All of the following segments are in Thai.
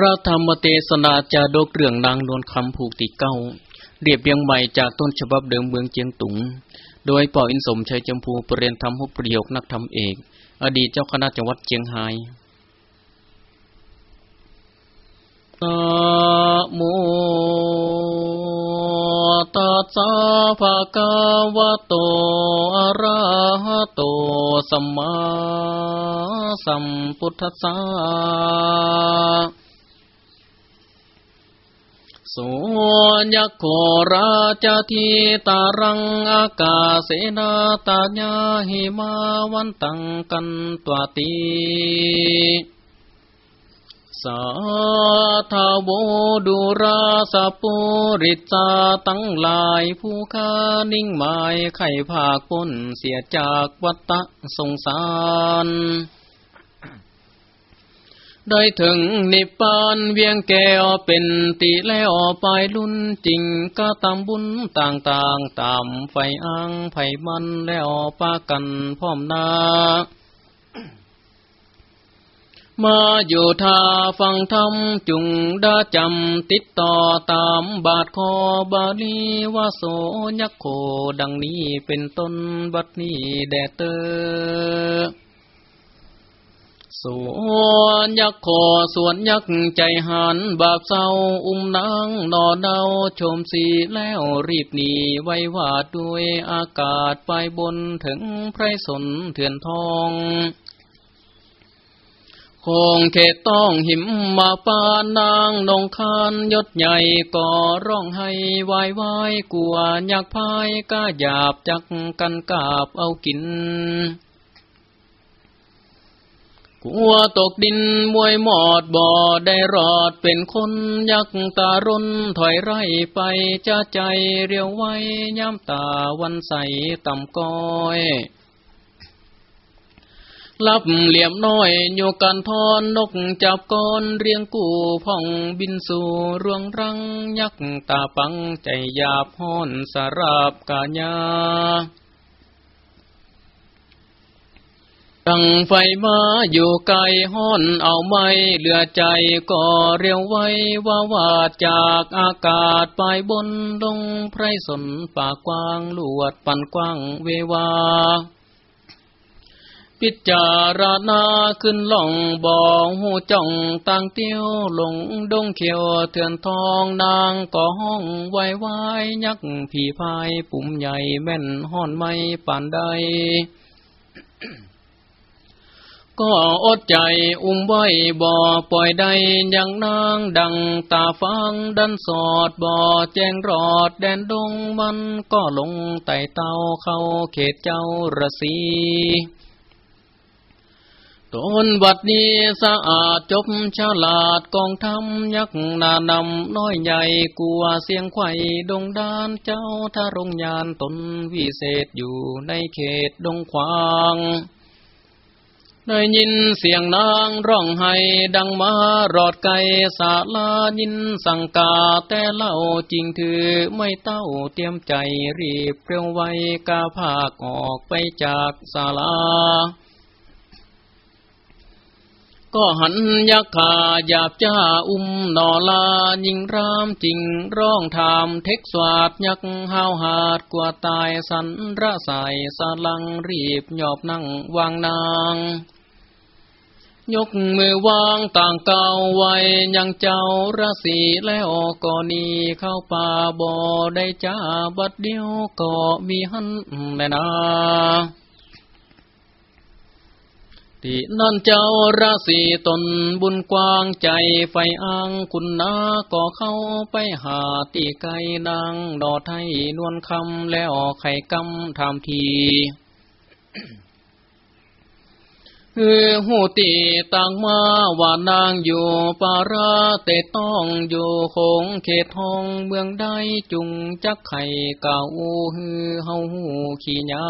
ระธรรมเทศนาจาดกเรื่องนางนวลคำผูกติเก้า เรียบเรียงใหม่จากต้นฉบับเดิมเมืองเจียงตุง โดยป่ออินสมชัยจมพูปรเรียนธรรมหุประโยคนักธรรมเอก อดีตเจ้าคณะจังหวัดเจียงไฮ้นะโมตัสสะภะคะวะโต อะระหะโต สัมมาสัมพุทธัสสะ สยโคราชทิตารังอากาเสนาตาญาหิมาวันตังกันตัวตีสาธาโวดุราสปุริจาตั้งลายผู้คานิ่งหมายไข่ภาคพ้นเสียจากวัตตะสงสาร ได้ถึงนิพพานเวียงแก้วเป็นติแล้วไปลุ่นจริงก็ตามบุญต่างๆตามไฟอ้างไผมันแล้วปากันพร้อมนามาอยู่ทาฟังธรรมจุงดาจำติดต่อตามบาทคอบาลีวาโสยักโคดังนี้เป็นต้นบัดนี้แดเตอ ส่วนยักษ์ขอส่วนยักษ์ใจหัน บาปเศร้าอุ้มนางนอนเดาชมสีแล้วรีบหนีไว้วาดด้วยอากาศไปบนถึงไพรสนเถื่อนทองคงเขตต้องหิมมาปานนางนงคานยศใหญ่ก่อร้องให้วายวายกลัวอยากพายก้าหยาบจักกันกาบเอากิน กลัวตกดินมวยหมอดบ่อได้รอดเป็นคนยักตารนถอยไรไปจะใจเรียวไว้ย้ำตาวันใสต่ำก้อยลับเหลี่ยมน้อยโยกันทอนนกจับก้อนเรียงกูพ่องบินสู่รวงรังยักตาปังใจหยาบห้อนสาราบกาญา ดังไฟมาอยู่ไกลห้อนเอาไม่เหลือใจก็เรียวไว้ว่าวาดจากอากาศไปบนดงไพรสนปากกว้างลวดปันกว้างเววา พิจารณาขึ้นล่องบ่อหูจ่องต่างเตี้ยวหลงดงเขียวเถื่อนทองนางก่อห้องไว้ไว้ยักผีพายปุ่มใหญ่แม่นห่อนไม่ปานใด ก็อดใจอุ้มไว้บ่อปล่อยใดยังนางดังตาฟังดันสอดบ่อแจ้งรอดแดนดงมันก็ลงไต่เต้าเข้าเขตเจ้าระสีตนวัดนี้สะอาดจบฉลาดกองทำยักนานำน้อยใหญ่กลัวเสียงไข่ดงดานเจ้าทารงยานตนวิเศษอยู่ในเขตดงควาง ได้ยินเสียงนางร้องไห้ดังมารอดไกสาลายินสังกาแต่เล่าจริงถือไม่เต้าเตรียมใจรีบเร็วไวกาภาคออกไปจากศาลาก็หันยักขาหยาบจ้าอุ้มนอลายิงรามจริงร้องถามเทคสวาดยักห้าวหาดกว่าตายสันระสายสลังรีบหยอบนั่งวางนาง ยกมือวางต่างเก่าไว้ยังเจ้าราศีแล้วก็นีเข้าป่าบ่อได้จ้าบัดเดียวก็มีหันแน่นาที่นั่นเจ้าราศีตนบุญกว้างใจไฟอ้างคุณนาก็เข้าไปหาตีไก่นางดอไทยนวลคำแล้วไข่กำทำที คือหูตีต่างมาว่านางอยู่ปาราเตต้องอยู่คงเขตทองเมืองได้จุงจักไข่เก่าฮือเฮาหูขี้ยา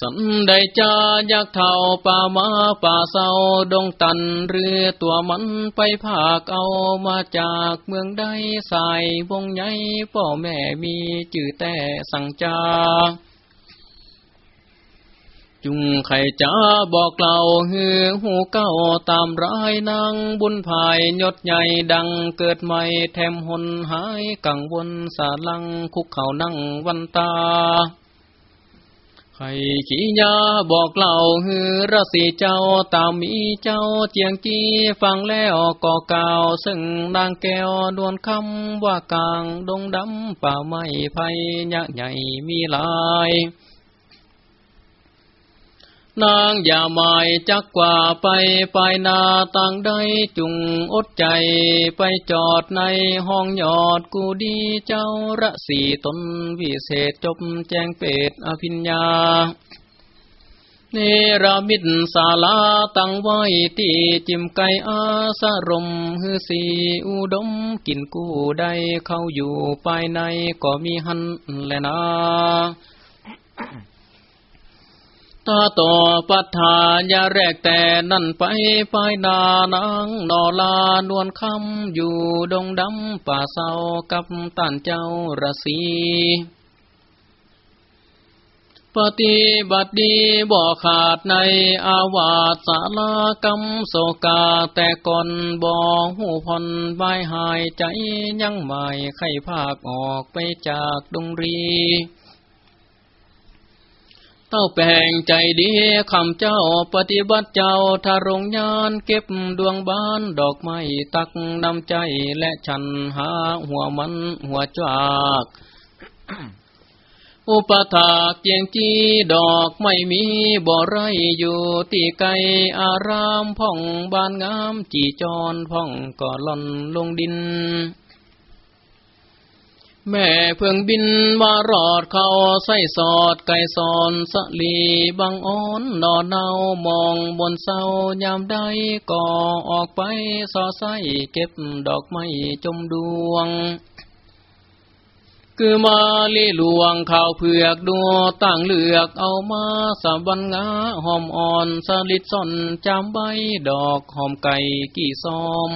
สันได้จาอยากเท่าป่ามาป่าเศร้าดงตันเรือตัวมันไปภาคเอามาจากเมืองใดสายวงใหญ่พ่อแม่มีจื่อแต่สั่งจา จุงไข่จ้าบอกเล่าฮือหูเก้าตามร้ายนางบุญภายยศใหญ่ดังเกิดใหม่แถมหนหายกังวลสาลังคุกเข่านั่งวันตาใครขี้ยาบอกเล่าฮือรสีเจ้าตามมีเจ้าเจียงจีฟังแล้วก็กล่าวซึ่งนางแก้วดวนคำว่ากลางดงดำป่าไม้ไผ่ยะใหญ่มีลาย นางอย่าหมายจักกว่าไปไปนาต่างใดจุงอดใจ ไปจอดในห้องยอดกูดีเจ้าระสีตนวิเศษจบแจงเป็ดอภิญญาเนรามิตศาลาตั้งไว้ที่จิมไกอาสรมฮือสีอุดมกินกู้ได้เข้าอยู่ภายในก็มีหันแลนา ตาต่อปัฏฐานยาแรกแต่นั่นไปไปนานางนอลานวลคำอยู่ดงดำป่าเศร้ากับตันเจ้าระสีปฏิบัติดีบ่ขาดในอาวาสารกรรมโศกาแต่ก่อนบ่หูพนใบหายใจยังไม่ไข้ภาคออกไปจากดงรี เต้าแปลงใจดีคำเจ้าปฏิบัติเจ้าทารงยานเก็บดวงบานดอกไม้ตักนำใจและฉันหาหัวมันหัวจากอุปถากเกียงจีดอกไม่มีบ่อไรอยู่ตีไกอารามพ่องบานงามจีจรพ่องก่อล่อนลงดิน แม่เพิ่งบินมารอดเขาใส่สอดไก่สอนสลีบังอ้อนนอนเนามองบนเสายามใดก็ออกไปสอใส่เก็บดอกไม้จมดวง คือมาลีหลวงข่าวเผือกดัวตั้งเลือกเอามาสาบันงาหอมอ่อนสลิดซ่อนจามใบดอกหอมไก่กี่ซอม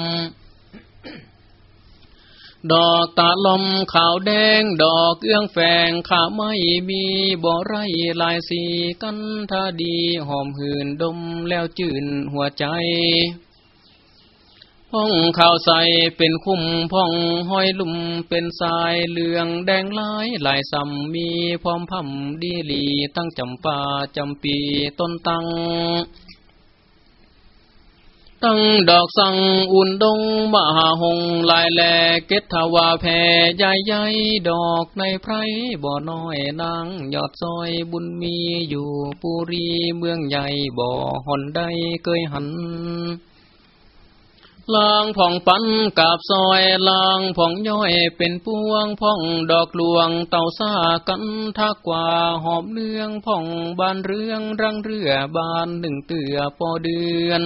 ดอกตาลมขาวแดงดอกเอื้องแฝงขาไม่มีบ่อไรลายสีกันทาดีหอมหืนดมแล้วจื่นหัวใจพ่องขาวใสเป็นคุ้มพ่องห้อยลุ่มเป็นสายเหลืองแดงลายลายซ้ำมีพร้อมพัมดีลีตั้งจำปาจำปีต้นตัง ตั้งดอกสังอุ่นดงมหาหงลายแลเกตทวาแพ่ใหญ่ใหญ่ดอกในไพรบ่อน้อยนางยอดซอยบุญมีอยู่ปุรีเมืองใหญ่บ่อหอนได้เคยหันลางผ่องปันกาบซอยลางผ่องย้อยเป็นพวงผ่องดอกลวงเต่าซากันทักกว่าหอมเนืองผ่องบานเรื่องรังเรือบานหนึ่งเตือปอเดือน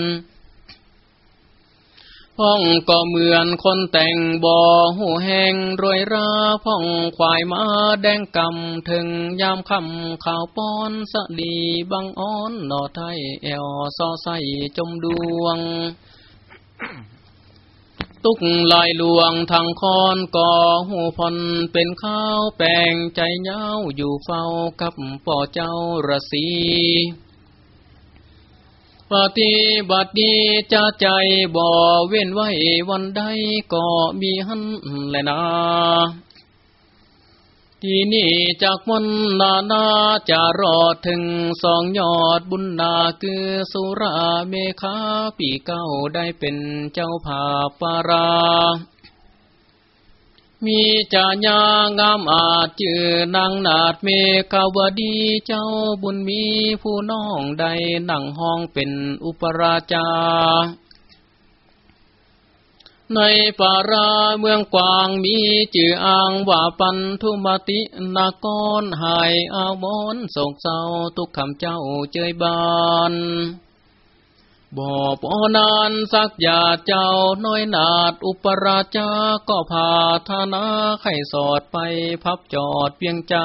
พ่องก็เหมือนคนแต่งบ่อหูแหงรวยราพ่องควายมาแดงกำถึงยามคำข่าวป้อนสลีบังอ้อนนอไทยแอวซอใสจมดวง ตุกลายลวงทางคอนก่อหูพนเป็นข้าวแปลงใจเย้าอยู่เฝ้ากับป่อเจ้าระสี ปฏิบัติดีจะใจบ่เว้นไว้วันใดก็มีหันแลยนะที่นี่จากวันนานาจะรอดถึงสองยอดบุญนาคือสุราเมฆาปีเก้าได้เป็นเจ้าภาปารา มีจาญางามอาจจือนางนาดเมฆาวดีเจ้าบุญมีผู้น้องใดนั่งห้องเป็นอุปราชา ในป่าราเมืองกวางมีจื่ออ่างว่าปันทุมตินากรหายอาวมนโศกเศร้าทุกคำเจ้าเจยบาน บ่ปอนานสักยาเจ้าน้อยนาดอุปราชาก็พาธนาไข่สอดไปพับจอดเพียงใจ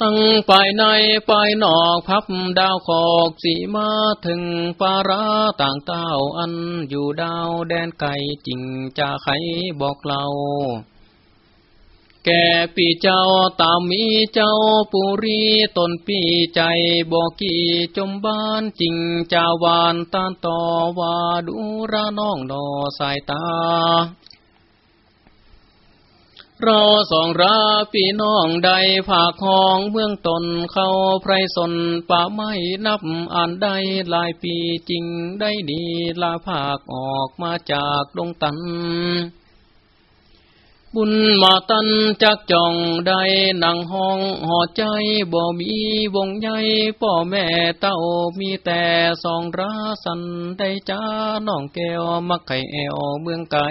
ตั้งไปในไปนอกพับดาวขอกสีมาถึงปาราต่างเต้าอันอยู่ดาวแดนไก่จริงจะไขบอกเรา แก่ปีเจ้าตามมีเจ้าปุรีตนปีใจบอกกี่จมบ้านจริงจาวานตานต่อว่าดูระน้องดอสายตา เราสองราพี่น้องใดผากของเมืองตนเข้าไพรสนป่าไม่นับอ่านได้หลายปีจริงได้ดีลาภาคออกมาจากดงตัน บุญมาตันจักจ่องได้นังห้องหอใจบ่มีวงใหญ่พ่อแม่เต้ามีแต่สองราสันได้จ้าน้องแก้วมักไข่แอวเมืองไก่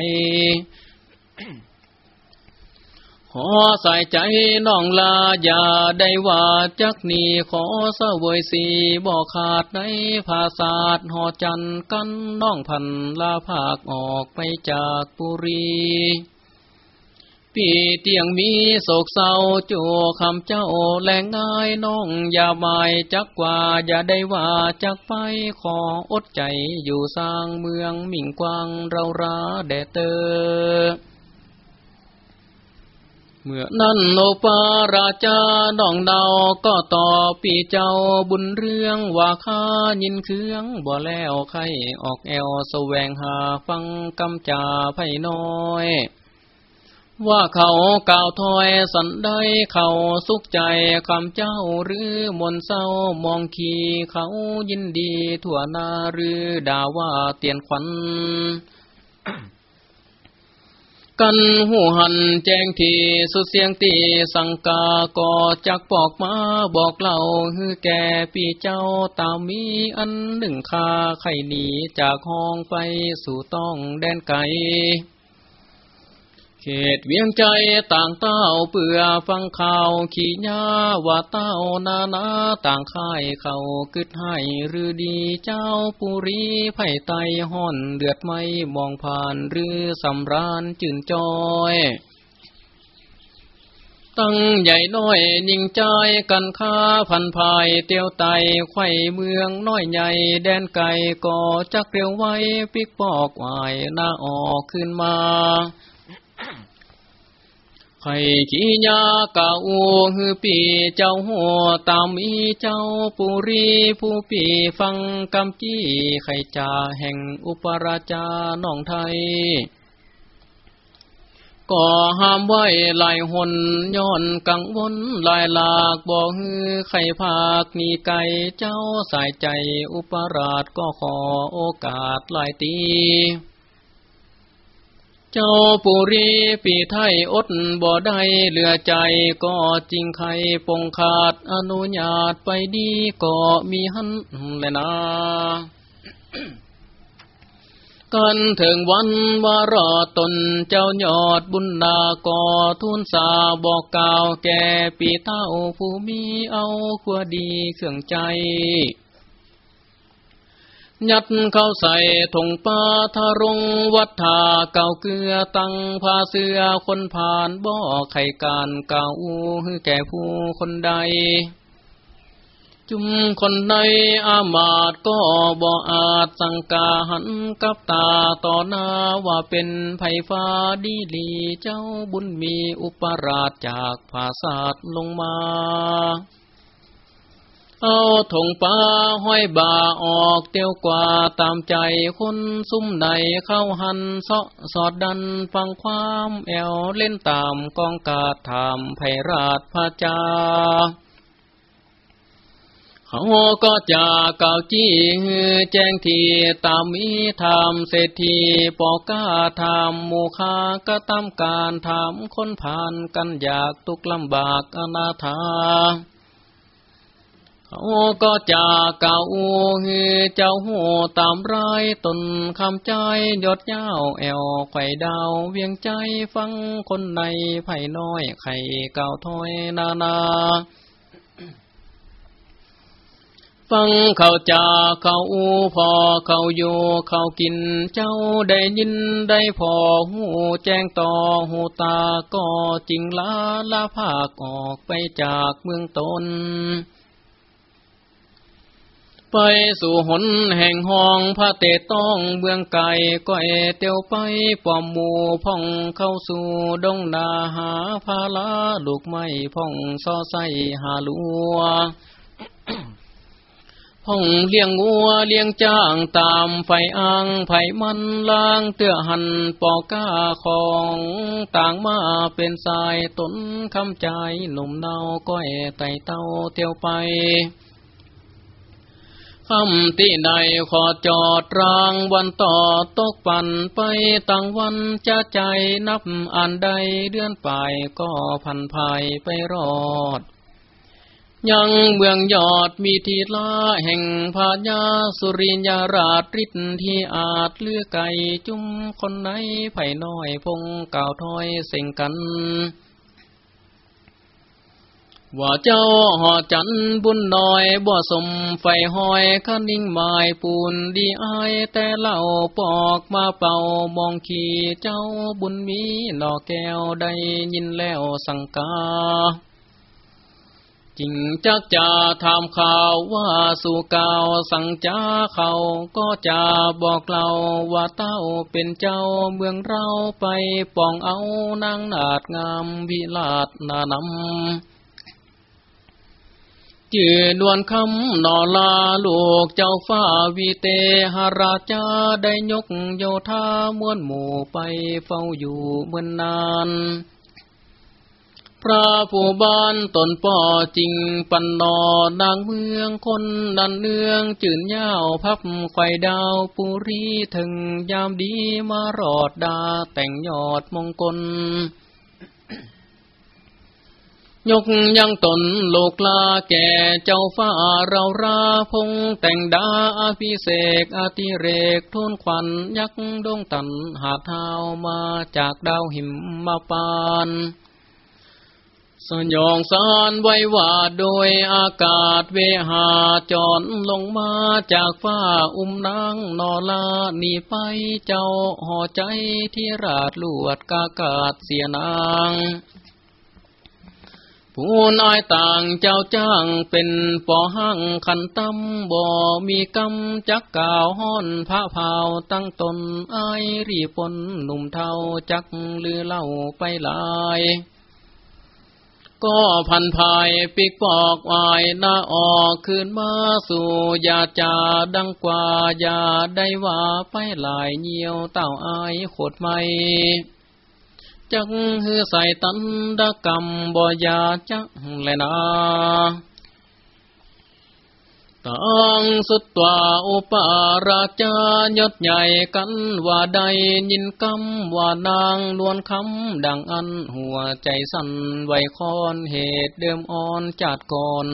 ขอใส่ใจน้องลาอย่าได้ว่าจักนีขอเสวยสีบ่ขาดในภาษาดหอจันกันน้องพันลาภาคออกไปจากปุรี ปีเตียงมีโศกเศร้าโจคำเจ้าแหลงง่ายน้องอย่าหมายจักกว่าอย่าได้ว่าจักไปขออดใจอยู่สร้างเมืองมิ่งกวางเราราแดเตอเมื่อนั้นโอปาราจาน้องเดาก็ต่อปีเจ้าบุญเรื่องว่าข้ายินเคืองบ่แล้วใครออกแอวแสวงหาฟังกำจาไพ่น้อย ว่าเขากล่าวถอยสันได้เขาสุขใจคำเจ้าหรือมนเศร้ามองขีเขายินดีทั่วนาหรือด่าว่าเตียนขวัญกันหูหันแจ้งทีสุดเสียงตีสังกาก็จักปอกมาบอกเล่าฮือแก่ปีเจ้าตามมีอันหนึ่งคาไข่หนีจากห้องไปสู่ต้องแดนไกล เขตเวียงใจต่างเต้าเปื่อฟังข่าวขี่ยาว่าเต้านานาต่างค่ายเขากึดให้หรือดีเจ้าปุรีไผ่ไตห่อนเดือดไม่มองผ่านหรือสำรานจื่นจอยตั้งใหญ่น้อยนิ่งใจกันค้าพันภายเตียวไตไข่เมืองน้อยใหญ่แดนไก่ก่อจักเร็วไว้ปิกปอกวายหน้าออกขึ้นมา ไข่ขี้ยากาอูฮือปีเจ้าหัวตามมีเจ้าปุรีผู้ปีฟังกำจี้ไข่จ่าแห่งอุปราชาน้องไทยก็ห้ามไว้ลายหนย้อนกังวลลายหลากบ่ฮือไข่ภาคมีไก่เจ้าสายใจอุปราชก็ขอโอกาสลายตี จ้าปุรีปีไทยอดบ่ได้เหลือใจก็จริงใครปงขาดอนุญาตไปดีก็มีหันแลยนากันถึงวันว่ารอตนเจ้ายอดบุญนาก่อทุนสาบอกกล่าวแก่ปีเท่าผู้มีเอาขัวดีเครื่องใจ ยัดเข้าใส่ถงปาทารงวัฏฐาเก่าเกลือตั้งพาเสือคนผ่านบ่อไข่การเก่าแก่ผู้คนใด จุมคนใดอามาตก็บ่อาจสังกาหันกับตาต่อหน้าว่าเป็นไผ่ฟ้าดีลีเจ้าบุญมีอุปราชจากภาษาดลงมา เอาถงป้าห้อยบ่าออกเตียวกว่าตามใจคนซุ่มใดเข้าหันเสาะสอดดันฟังความแอวเล่นตามกองกาถามไพราชพระจาเขาก็จะก่าวจี้แจ้งทีตามมีธรรมเศรษฐีปอก้าธรรมมูคาก็ตามการถามคนผ่านกันอยากตุกลำบากอนาถา เขาก็จะเก่าฮือเจ้าหูตามไรตนคำใจยดยาวแอวไข่ดาวเวียงใจฟังคนในไผ่น้อยไข่เก่าถอยนานาฟังเขาจาเขาอูพอเขาอยู่เขากินเจ้าได้ยินได้พอหูแจ้งต่อหูตาก็จริงลาลาภาคออกไปจากเมืองตน ไปสู่หนแห่งห้องพระเตต้องเบืองไก่ก้อยเตียวไปปอมหมูพ่องเข้าสู่ดงนาหาพาลาลูกไม้พ่องซอใสหาลัวห้องเลี้ยงงัวเลี้ยงจ้างตามไฟอ่างไผ่มันล่างเตื้อหันปอก้าของต่างมาเป็นสายตนคำใจหนุ่มเนาก้อยไต่เต้าเตียวไป คำที่ใดขอจอดรางวันต่อตกปันไปตั้งวันจะใจนับอันใดเดือนไปก็พันภายไปรอด ยังเมืองยอดมีทีลาแห่งพาญาสุริยาราชฤทธิ์ที่อาจเลือไก่จุ้มคนไหนไผ่น้อยพงก่าวถอยเส่งกัน ว่าเจ้าหอจันบุญน้อยบ่สมไฟหอยคันิ่งหมายปูนดีอายแต่เล่าปอกมาเป่ามองขี่เจ้าบุญมีนอแก้วได้ยินแล้วสังกาจริงจักจะทำข่าวว่าสู่กาวสังจาเขาก็จะบอกเราว่าเต้าเป็นเจ้าเมืองเราไปป้องเอานางนาดงามวิลาดนานำ จืดวนคำนอลาลูกเจ้าฟ้าวีเตหราชาได้ยกโยธามวนหมู่ไปเฝ้าอยู่เมือนนาน พระผู้บ้านตนป่อจริงปันนอนางเมืองคนนันเนืองจื่นยาวพับไข่ดาวปุรีถึงยามดีมารอดดาแต่งยอดมงคล ยกยังตนโลกลาแก่เจ้าฟ้าเราราพงแต่งดาอภิเศกอติเรกทุนขวัญยักดงตันหาเท้ามาจากดาวหิมมาปานสยองสารไว้ว่าโดยอากาศเวหาจอนลงมาจากฟ้าอุ้มนางนอลาหนีไปเจ้าห่อใจที่ราดลวดกากาศเสียนาง ผู้น้อยต่างเจ้าจ้างเป็นปอหังขันตั้มบ่มีกำจักก่าวห้อนพระเผาตั้งตนไอรีปนหนุ่มเทาจักลือเล่าไปหลายก็พันภายปิกปอกวายหน้าออกคืนมาสู่ยาจาดังกว่าอย่าได้ว่าไปหลายเหี่ยวเต้าอายโคดไม่ จักฮือใส่ตันดกรรมบ่ยาจักแลยนาตังสุดตัวอุปาราชายศใหญ่กันว่าใดยินคำว่านางนวลคำดังอันหัวใจสั่นไวคอนเหตุเดิมอ่อนจัดก่อน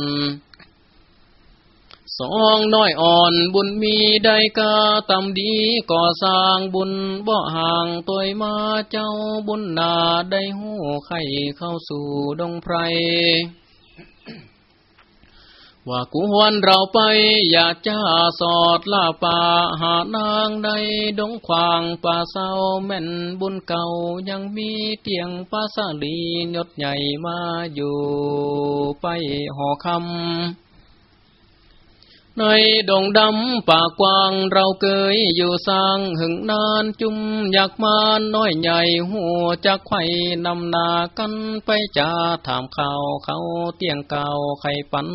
สองน้อยอ่อนบุญมีได้กาตำดีก่อสร้างบุญบ่ห่างตัวมาเจ้าบุญนาได้หูไข่เข้าสู่ดงไพรว่ากูหวนเราไปอยากจะสอดล่าป่าหานางในดงควางป่าเศร้าแม่นบุญเก่ายังมีเตียงปาสาลียศใหญ่มาอยู่ไปห่อคำ ในดงดำป่ากว้างเราเกยอยู่สร้างหึงนานจุมอยากมาน้อยใหญ่หัวจักไข่นำนากันไปจ่าถามข่าวเขาเตียงเก่าไข่ปัน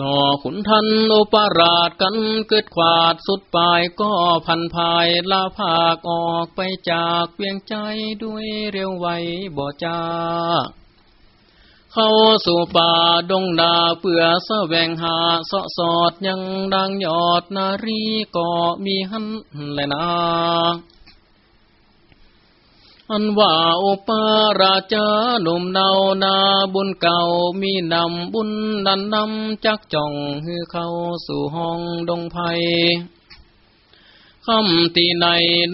นอขุนทันอุปราชกันเกิดขวาดสุดปลายก็พันภายลาภาคออกไปจากเพียงใจด้วยเร็วไวบ่จ้า เข้าสู่ป่าดงนาเปื่อสแสวงหาสะสอดยังดังยอดนารีก็มีหันแลนาอันว่าโอปาราชาหนุ่มเนานาบุญเก่ามีนำบุญนันนำจักจ่องฮือเข้าสู่ห้องดงไพ คำตีใน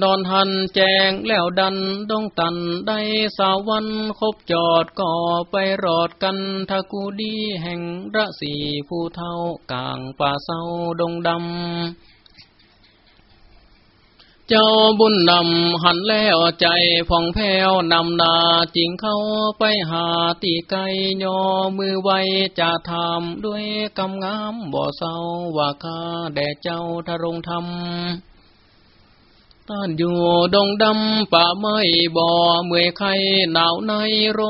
นอนหันแจงแล้วดันดงตันได้สาวันคบจอดก่อไปรอดกันทากูดีแห่งระสีผู้เท่ากลางป่าเศร้าดงดำ เจ้าบุญนำหันแล้วใจผ่องแผ้วนำนาจิงเข้าไปหาตีไกยอมือไวจะทำด้วยกำงามบ่เศร้าว่าคาแด่เจ้าทรงธรรม ต้านอยู่ดงดำป่าไม้บ่อเมื่อยไข่หนาวในโร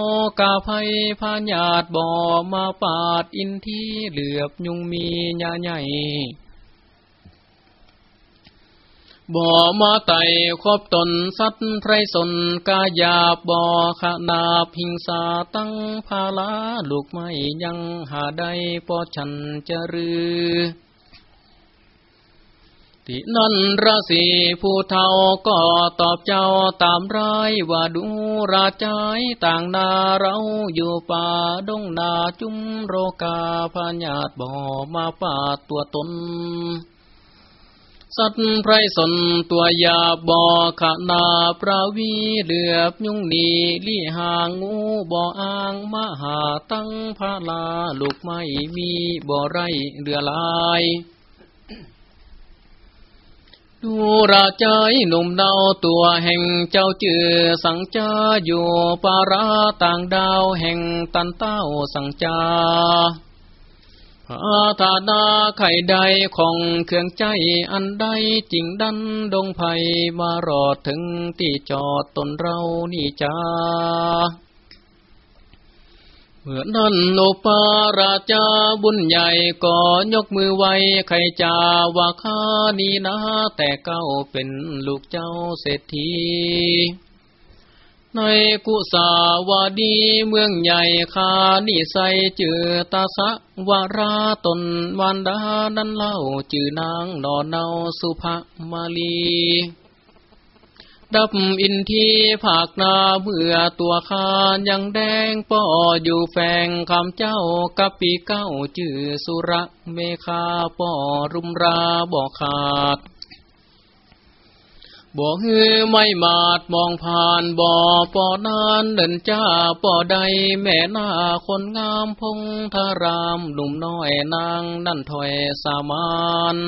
กาภัยพาญาติบ่อมาปาดอินทีเหลือบยุงมีญาใหญ่บ่อมาไต่ครบตนสัตว์ไพรสนกายาบบ่อขนาพิงสาตั้งพาลาลูกไม่ยังหาได้ปอฉันจะรือ ที่นั่นราศีผู้เท่าก็ตอบเจ้าตามร้ายว่าดูราใจต่างนาเราอยู่ป่าดงนาจุมโรกาพญาตบ่อมาป่าตัวตน สัตว์ไพรสนตัวยาบอขนาปราวีเหลือบยุงนีลี่หางงูบ่ออ่างมหาตั้งพาลาลูกไม่มีบ่อไรเรือลาย ดูราใจหนุ่มเดาตัวแห่งเจ้าจือสังจาอยู่ปาราต่างดาวแห่งตันเต้าสังจาอาธาดาไข่ใดของเครื่องใจอันใดจริงดันดงไผ่มารอดถึงที่จอดตนเรานี่จ้า มื่อนั้นโนปาราจาบุญใหญ่ก็ยกมือไว้ไข่จาว่าข้านีนะ แต่เก้าเป็นลูกเจ้าเศรษฐี ในกุสาวดีเมืองใหญ่คานิไซจือตาสะวาราตนวันดานันเล่าจือนางนอนเนาสุภมาลี ดับอินทีภาคนาเมื่อตัวคานยังแดงป่ออยู่แฝงคำเจ้ากับปีเก้าจือสุระเมคาป่อรุมราบอกขาดบ่ฮือไม่มาดมองผ่านบ่อปอนานเดินจ้าปอใดแม่นาคนงามพงทารามหนุ่มน้อยนางนั่นถอยสามาน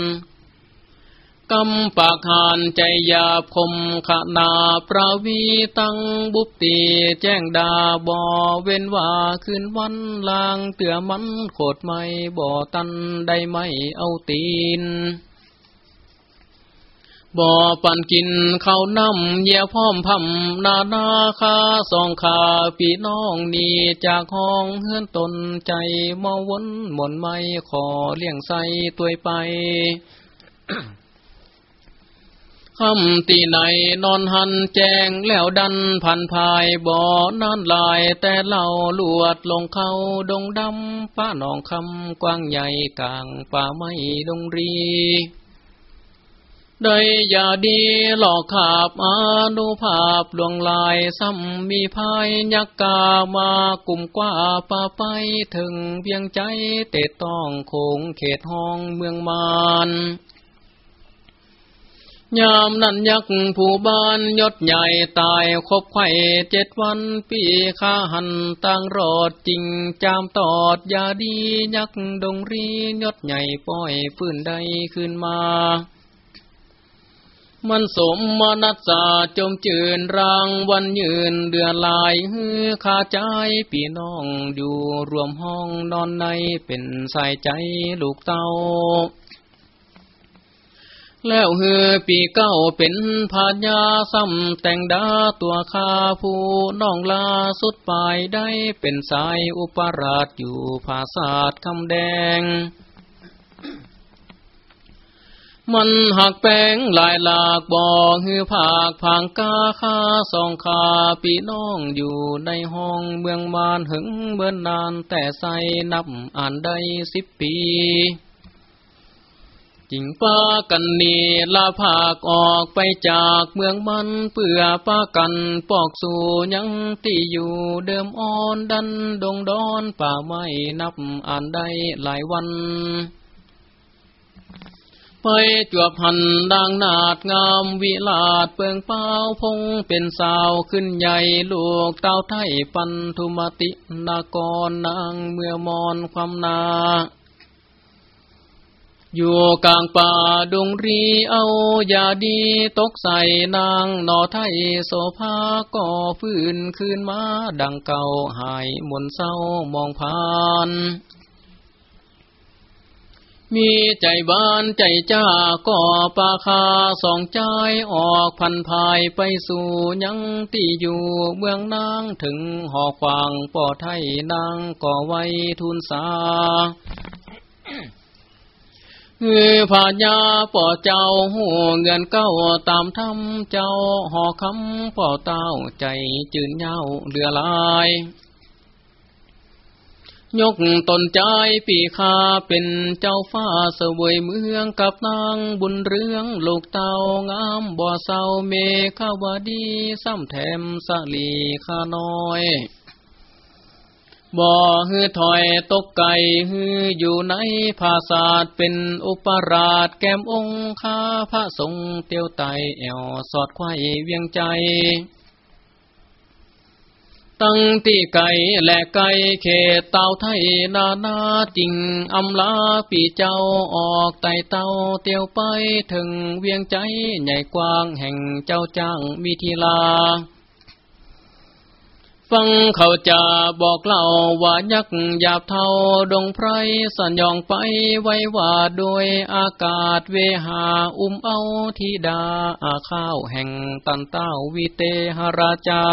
กำปากหานใจยาบคมขนาปราวีตั้งบุปตีแจ้งดาบอเว้นว่าคืนวันลางเตือมันโคดไม่บ่อตันได้ไม่เอาตีนบ่อปันกินข้าวน้ำเยี่ยพร้อมพำนานาคาสองขาปีน้องนี่จากห้องเฮือนตนใจมอวนหม่นไม่ขอเลี้ยงใส่ตัวไป คำตีไหนนอนหันแจงแล้วดันพันภายบ่อนานลายแต่เล่าลวดลงเขาดงดำป้าหนองคำกว้างใหญ่กลางป่าไม้ดงรีได้ยาดีหลอกขาบอานุภาพดวงลายซ้ำมีภายยักกามากลุ่มกว่าป่าไปถึงเพียงใจเตะต้องคงเขตห้องเมืองมาน ยามนั้นยักผู้บ้านยศใหญ่ตายคบไข่เจ็ดวันปีข้าหันตั้งรอดจริงจามตอดยาดียักดงรียศใหญ่ป้อยฟื้นใดขึ้นมา มันสมมนัสสาจมจืนรางวันยืนเดือนลายฮือขาใจพี่น้องอยู่รวมห้องนอนในเป็นสายใจลูกเต้า แล้วเฮือปีเก้าเป็นพาญาซ้ำแต่งดาตัวคาผู้น้องลาสุดปลายได้เป็นสายอุปราชอยู่ภาษาดคำแดง มันหักแป้งลายหลากบ่อหือผากผางกาคาสองขาปีน้องอยู่ในห้องเมืองมานหึงเบิ่นนานแต่ใส่นับอ่านได้สิบปี จิงป้ากันนีลาผากออกไปจากเมืองมันเปื่อป้ากันปอกสู่ยังที่อยู่เดิมอ่อนดันดงดอนป่าไม้นับอ่านได้หลายวันไปจวบหันดังนาดงามวิลาดเปิงเป้าพงเป็นสาวขึ้นใหญ่ลูกเต้าไทยปันธุมตินากรนางเมื่อมอนความนา อยู่กลางป่าดงรีเอายาดีตกใส่นางนอไทยโสภาก็ฟื้นคืนมาดังเก่าหายมนเศร้ามองผ่านมีใจบ้านใจจ้าก็ปาคาสองใจออกพันภายไปสู่ยังที่อยู่เมืองนางถึงหอควางป่อไทยนางก็ไว้ทุนสา ฮือผาญาป่อเจ้าหูเงินเก้าตามทำเจ้าหอคำป่อเต้าใจจืนเย้าเรือลาย ยกตนใจปีคาเป็นเจ้าฟ้าเสวยเมืองกับนางบุญเรืองลูกเต้างามบ่อเศร้าเมฆาวดีซ้ำแถมสลีข้าน้อย บ่ฮือถอยตกไก่ฮืออยู่ในภาษาทเป็นอุปราชแก้มองคาพระทรงเตียวไตแอวสอดไข่เวียงใจ ตั้งที่ไก่และไก่เขตเต่าไทยนานาจริงอำลาปีเจ้าออกไต่เต่าเตียวไปถึงเวียงใจใหญ่กว้างแห่งเจ้าจ้างมีทีลา ฟังเขาจะบอกเล่าว่ายักษ์หยาบเท่าดงไพรสัญญองไปไว้ว่าโดยอากาศเวหาอุ้มเอาทิดาอาข้าวแห่งตันเต้าวิเตหราชา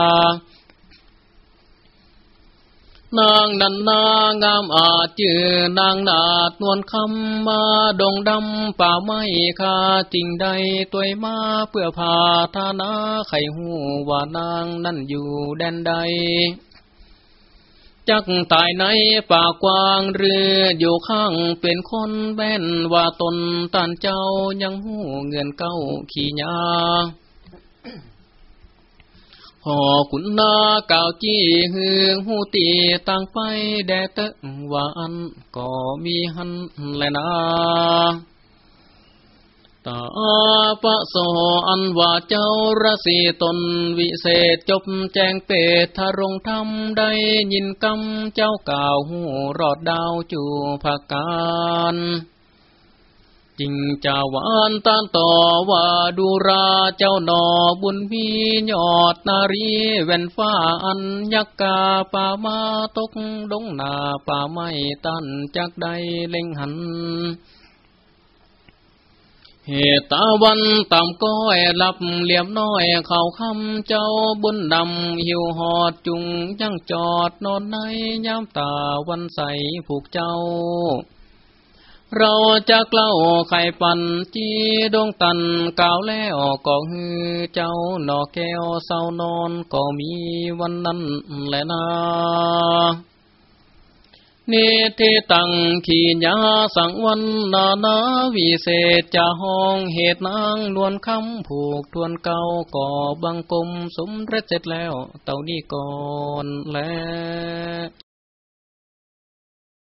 นางนันนางามอาจจือนางนาดนวลคำมาดงดำป่าไม้คาจริงใดตัวมาเพื่อพาธานาไขหูว่านางนั่นอยู่แดนใด จักตายในป่ากว้างเรืออยู่ข้างเป็นคนแบ่นว่าตนตันเจ้ายังหูเงินเก้าขี่ยา อขุนนาเก่าจี้ฮือหูตีต่างไปแดเตวาอันก็มีหันแลนาตาปะโสอันว่าเจ้าระสีตนวิเศษจบแจงเปตทารงธรรมได้ยินกำเจ้าเก่าหูรอดดาวจูภาการ จริงจาวานตานต่อว่าดูราเจ้าหนอบุญมียอดนารีแว่นฟ้าอันยักกาป่ามาตกดงนาป่าไม้ตันจากใดเล็งหันเหตุตาวันต่ำก้อยหลับเหลี่ยมน้อยเข่าคำเจ้าบุญนำหิวหอดจุงยังจอดนอนในยามตาวันใสผูกเจ้า เราจะเล่าไข่ปันจีดวงตันกาวแล้วก็ฮือเจ้าหนอแก้วเศร้านอนก็มีวันนั้นแหละนาเนเทตังขีญาสังวันนานาวิเศษจะห้องเหตุนางนวลคำผูกทวนเก่าก่อบังกลมสมร็จเสร็จแล้วเต่านี้ก่อนแล้ว